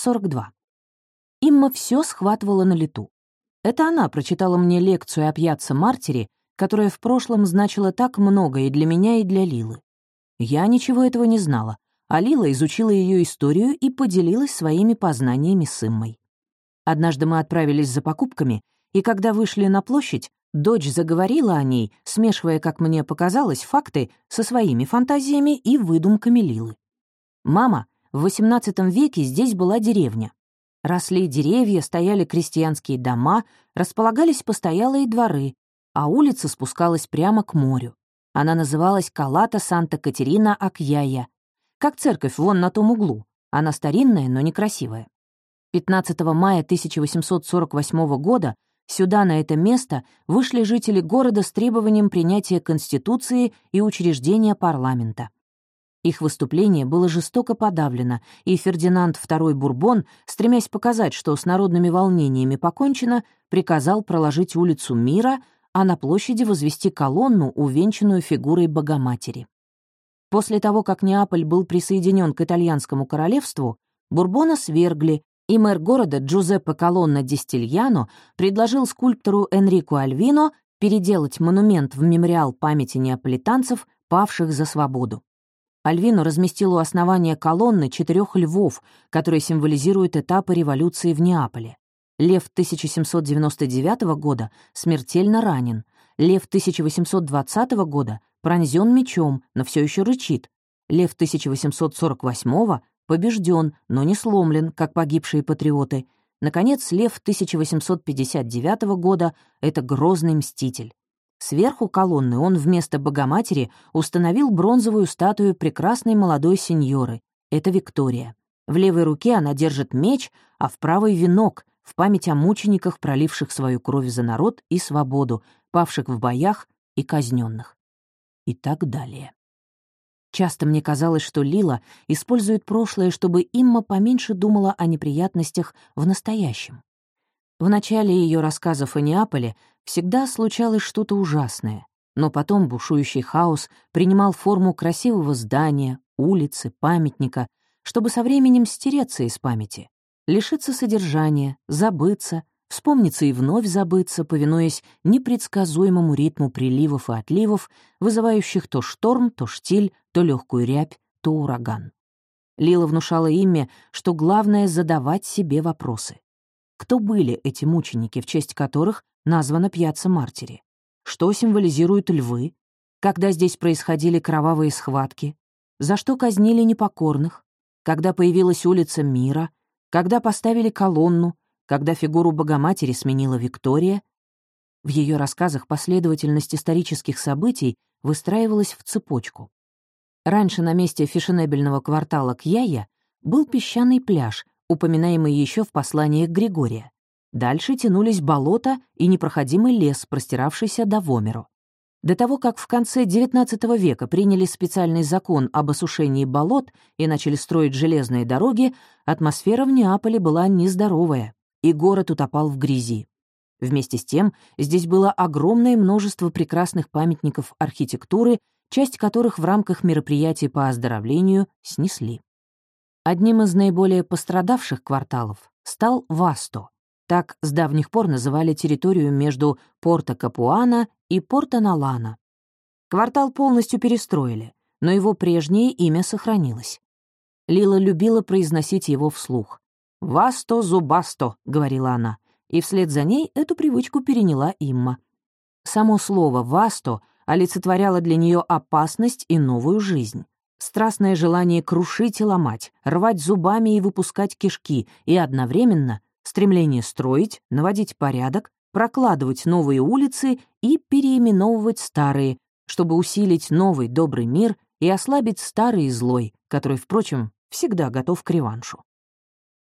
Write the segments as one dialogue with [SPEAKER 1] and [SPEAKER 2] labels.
[SPEAKER 1] 42. Имма все схватывала на лету. Это она прочитала мне лекцию о пьяце Мартире, которая в прошлом значила так много и для меня, и для Лилы. Я ничего этого не знала, а Лила изучила ее историю и поделилась своими познаниями с Иммой. Однажды мы отправились за покупками, и когда вышли на площадь, дочь заговорила о ней, смешивая, как мне показалось, факты со своими фантазиями и выдумками Лилы. «Мама, в XVIII веке здесь была деревня. Росли деревья, стояли крестьянские дома, располагались постоялые дворы, а улица спускалась прямо к морю. Она называлась Калата Санта-Катерина Акьяя, как церковь вон на том углу. Она старинная, но некрасивая. 15 мая 1848 года сюда, на это место, вышли жители города с требованием принятия Конституции и учреждения парламента. Их выступление было жестоко подавлено, и Фердинанд II Бурбон, стремясь показать, что с народными волнениями покончено, приказал проложить улицу Мира, а на площади возвести колонну, увенчанную фигурой Богоматери. После того, как Неаполь был присоединен к итальянскому королевству, Бурбона свергли, и мэр города Джузеппе Колонна Дистильяно предложил скульптору Энрику Альвино переделать монумент в мемориал памяти неаполитанцев, павших за свободу. Альвино разместил у основания колонны четырех львов, которые символизируют этапы революции в Неаполе. Лев 1799 года смертельно ранен. Лев 1820 года пронзен мечом, но все еще рычит. Лев 1848 побежден, но не сломлен, как погибшие патриоты. Наконец, лев 1859 года — это грозный мститель. Сверху колонны он вместо Богоматери установил бронзовую статую прекрасной молодой сеньоры. Это Виктория. В левой руке она держит меч, а в правой — венок, в память о мучениках, проливших свою кровь за народ и свободу, павших в боях и казненных. И так далее. Часто мне казалось, что Лила использует прошлое, чтобы Имма поменьше думала о неприятностях в настоящем. В начале ее рассказов о Неаполе всегда случалось что-то ужасное, но потом бушующий хаос принимал форму красивого здания, улицы, памятника, чтобы со временем стереться из памяти, лишиться содержания, забыться, вспомниться и вновь забыться, повинуясь непредсказуемому ритму приливов и отливов, вызывающих то шторм, то штиль, то легкую рябь, то ураган. Лила внушала имя, что главное — задавать себе вопросы. Кто были эти мученики, в честь которых названа пьяца Мартири? Что символизируют львы? Когда здесь происходили кровавые схватки? За что казнили непокорных? Когда появилась улица Мира? Когда поставили колонну? Когда фигуру Богоматери сменила Виктория? В ее рассказах последовательность исторических событий выстраивалась в цепочку. Раньше на месте фешенебельного квартала Кьяя был песчаный пляж, упоминаемый еще в посланиях Григория. Дальше тянулись болота и непроходимый лес, простиравшийся до Вомеру. До того, как в конце XIX века приняли специальный закон об осушении болот и начали строить железные дороги, атмосфера в Неаполе была нездоровая, и город утопал в грязи. Вместе с тем, здесь было огромное множество прекрасных памятников архитектуры, часть которых в рамках мероприятий по оздоровлению снесли. Одним из наиболее пострадавших кварталов стал Васто. Так с давних пор называли территорию между Порто-Капуана и Порто-Налана. Квартал полностью перестроили, но его прежнее имя сохранилось. Лила любила произносить его вслух. «Васто зубасто», — говорила она, и вслед за ней эту привычку переняла Имма. Само слово «васто» олицетворяло для нее опасность и новую жизнь страстное желание крушить и ломать, рвать зубами и выпускать кишки, и одновременно стремление строить, наводить порядок, прокладывать новые улицы и переименовывать старые, чтобы усилить новый добрый мир и ослабить старый и злой, который, впрочем, всегда готов к реваншу.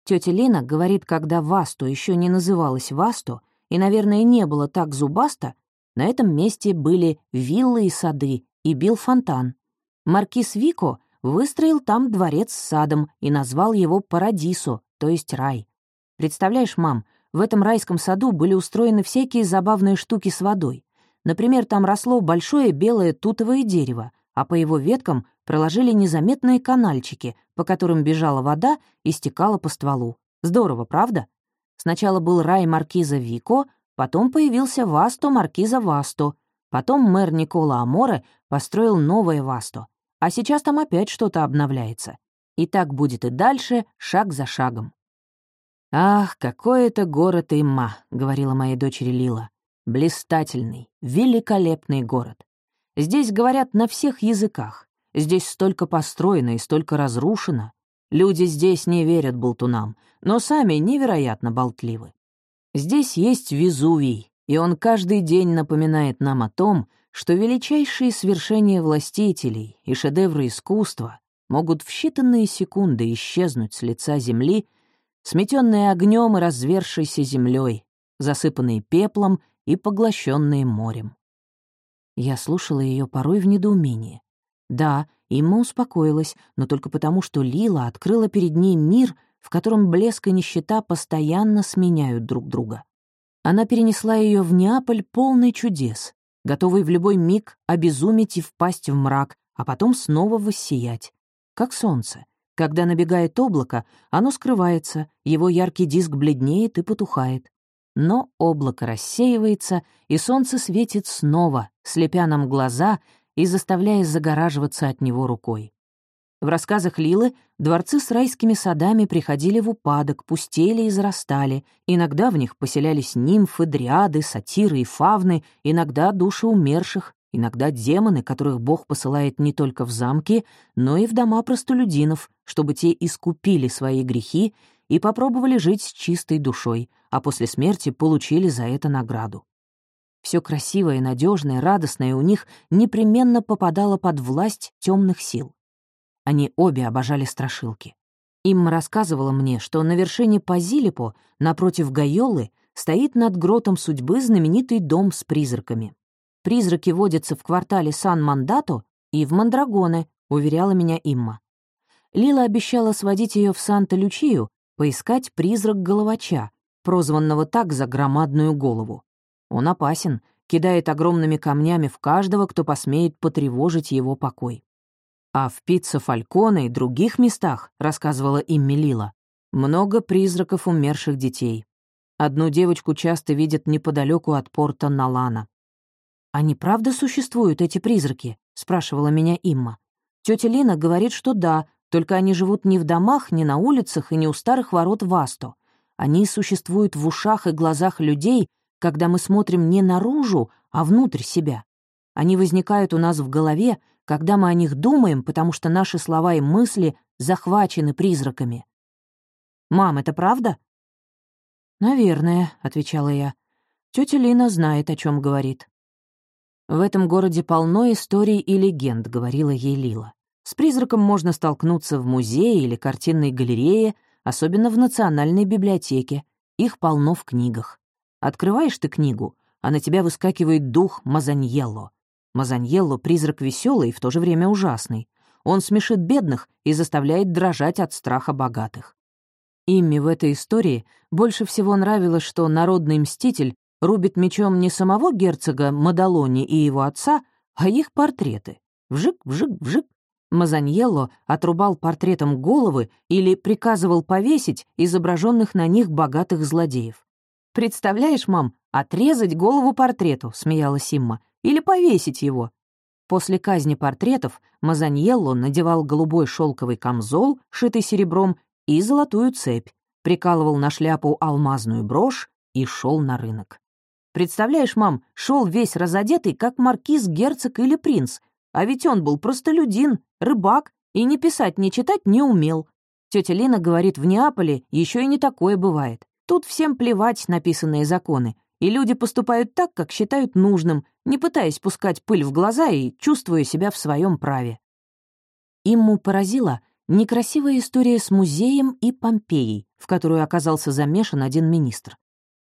[SPEAKER 1] Тетя Лина говорит, когда Васту еще не называлась Васту, и, наверное, не было так зубасто, на этом месте были виллы и сады, и бил фонтан, Маркиз Вико выстроил там дворец с садом и назвал его Парадисо, то есть рай. Представляешь, мам, в этом райском саду были устроены всякие забавные штуки с водой. Например, там росло большое белое тутовое дерево, а по его веткам проложили незаметные канальчики, по которым бежала вода и стекала по стволу. Здорово, правда? Сначала был рай маркиза Вико, потом появился Васто маркиза Васто, потом мэр Никола Аморе построил новое Васто, а сейчас там опять что-то обновляется. И так будет и дальше, шаг за шагом. «Ах, какой это город Имма», — говорила моей дочери Лила. «Блистательный, великолепный город. Здесь говорят на всех языках. Здесь столько построено и столько разрушено. Люди здесь не верят болтунам, но сами невероятно болтливы. Здесь есть Везувий, и он каждый день напоминает нам о том, что величайшие свершения властителей и шедевры искусства могут в считанные секунды исчезнуть с лица земли, сметенные огнем и развершейся землей, засыпанные пеплом и поглощенные морем. Я слушала ее порой в недоумении. Да, Имма успокоилась, но только потому, что Лила открыла перед ней мир, в котором блеск и нищета постоянно сменяют друг друга. Она перенесла ее в Неаполь полный чудес, готовый в любой миг обезуметь и впасть в мрак, а потом снова воссиять. Как солнце. Когда набегает облако, оно скрывается, его яркий диск бледнеет и потухает. Но облако рассеивается, и солнце светит снова, слепя нам глаза и заставляя загораживаться от него рукой. В рассказах Лилы дворцы с райскими садами приходили в упадок, пустели и зарастали. Иногда в них поселялись нимфы, дриады, сатиры и фавны, иногда души умерших, иногда демоны, которых Бог посылает не только в замки, но и в дома простолюдинов, чтобы те искупили свои грехи и попробовали жить с чистой душой, а после смерти получили за это награду. Все красивое, надежное, радостное у них непременно попадало под власть темных сил. Они обе обожали страшилки. Имма рассказывала мне, что на вершине Пазилипо, напротив Гайолы, стоит над гротом судьбы знаменитый дом с призраками. Призраки водятся в квартале Сан-Мандато и в Мандрагоне, уверяла меня Имма. Лила обещала сводить ее в Санта-Лючию, поискать призрак головача, прозванного так за громадную голову. Он опасен, кидает огромными камнями в каждого, кто посмеет потревожить его покой. А в Пицца Фальконе и других местах, рассказывала им Мелила, много призраков умерших детей. Одну девочку часто видят неподалеку от порта Налана. «Они правда существуют, эти призраки?» — спрашивала меня Имма. Тетя Лина говорит, что да, только они живут не в домах, не на улицах и не у старых ворот Васто. Они существуют в ушах и глазах людей, когда мы смотрим не наружу, а внутрь себя. Они возникают у нас в голове, когда мы о них думаем, потому что наши слова и мысли захвачены призраками. «Мам, это правда?» «Наверное», — отвечала я. Тетя Лина знает, о чем говорит. «В этом городе полно историй и легенд», — говорила ей Лила. «С призраком можно столкнуться в музее или картинной галерее, особенно в Национальной библиотеке. Их полно в книгах. Открываешь ты книгу, а на тебя выскакивает дух Мазаньелло. Мазаньелло — призрак веселый и в то же время ужасный. Он смешит бедных и заставляет дрожать от страха богатых. Имми в этой истории больше всего нравилось, что народный мститель рубит мечом не самого герцога Мадалони и его отца, а их портреты. Вжик, вжик, вжик. Мазаньелло отрубал портретом головы или приказывал повесить изображенных на них богатых злодеев. «Представляешь, мам, отрезать голову портрету», — смеялась Симма, или повесить его. После казни портретов Мазаньелло надевал голубой шелковый камзол, шитый серебром, и золотую цепь, прикалывал на шляпу алмазную брошь и шел на рынок. Представляешь, мам, шел весь разодетый, как маркиз, герцог или принц, а ведь он был простолюдин, рыбак, и ни писать, ни читать не умел. Тетя Лина говорит, в Неаполе еще и не такое бывает. Тут всем плевать написанные законы, и люди поступают так, как считают нужным, не пытаясь пускать пыль в глаза и чувствуя себя в своем праве. Имму поразила некрасивая история с музеем и Помпеей, в которую оказался замешан один министр.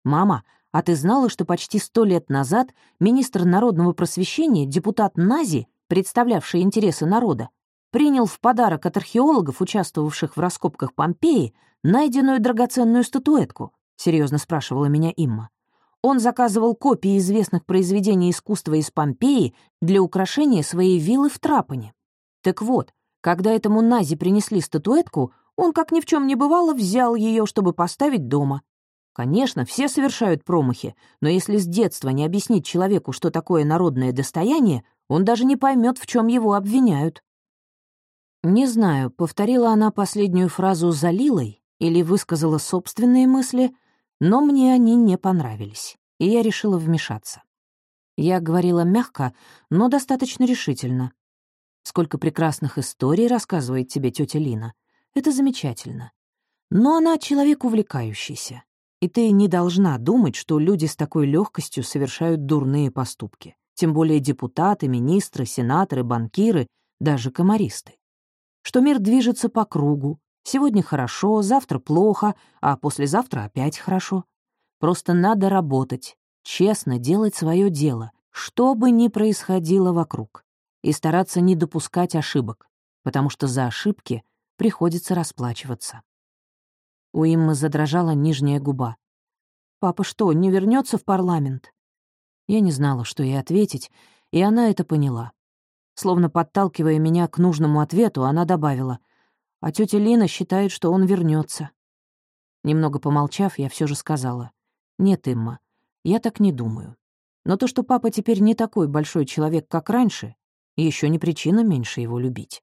[SPEAKER 1] «Мама, а ты знала, что почти сто лет назад министр народного просвещения, депутат Нази, представлявший интересы народа, принял в подарок от археологов, участвовавших в раскопках Помпеи, найденную драгоценную статуэтку?» — серьезно спрашивала меня Имма. Он заказывал копии известных произведений искусства из Помпеи для украшения своей виллы в Трапане. Так вот, когда этому Нази принесли статуэтку, Он, как ни в чем не бывало, взял ее, чтобы поставить дома. Конечно, все совершают промахи, но если с детства не объяснить человеку, что такое народное достояние, он даже не поймет, в чем его обвиняют. Не знаю, повторила она последнюю фразу за Лилой или высказала собственные мысли, но мне они не понравились, и я решила вмешаться. Я говорила мягко, но достаточно решительно. Сколько прекрасных историй рассказывает тебе тетя Лина. Это замечательно. Но она человек увлекающийся. И ты не должна думать, что люди с такой легкостью совершают дурные поступки. Тем более депутаты, министры, сенаторы, банкиры, даже комаристы. Что мир движется по кругу. Сегодня хорошо, завтра плохо, а послезавтра опять хорошо. Просто надо работать, честно делать свое дело, что бы ни происходило вокруг, и стараться не допускать ошибок, потому что за ошибки приходится расплачиваться. У Иммы задрожала нижняя губа. «Папа что, не вернется в парламент?» Я не знала, что ей ответить, и она это поняла. Словно подталкивая меня к нужному ответу, она добавила, «А тетя Лина считает, что он вернется. Немного помолчав, я все же сказала, «Нет, Имма, я так не думаю. Но то, что папа теперь не такой большой человек, как раньше, еще не причина меньше его любить».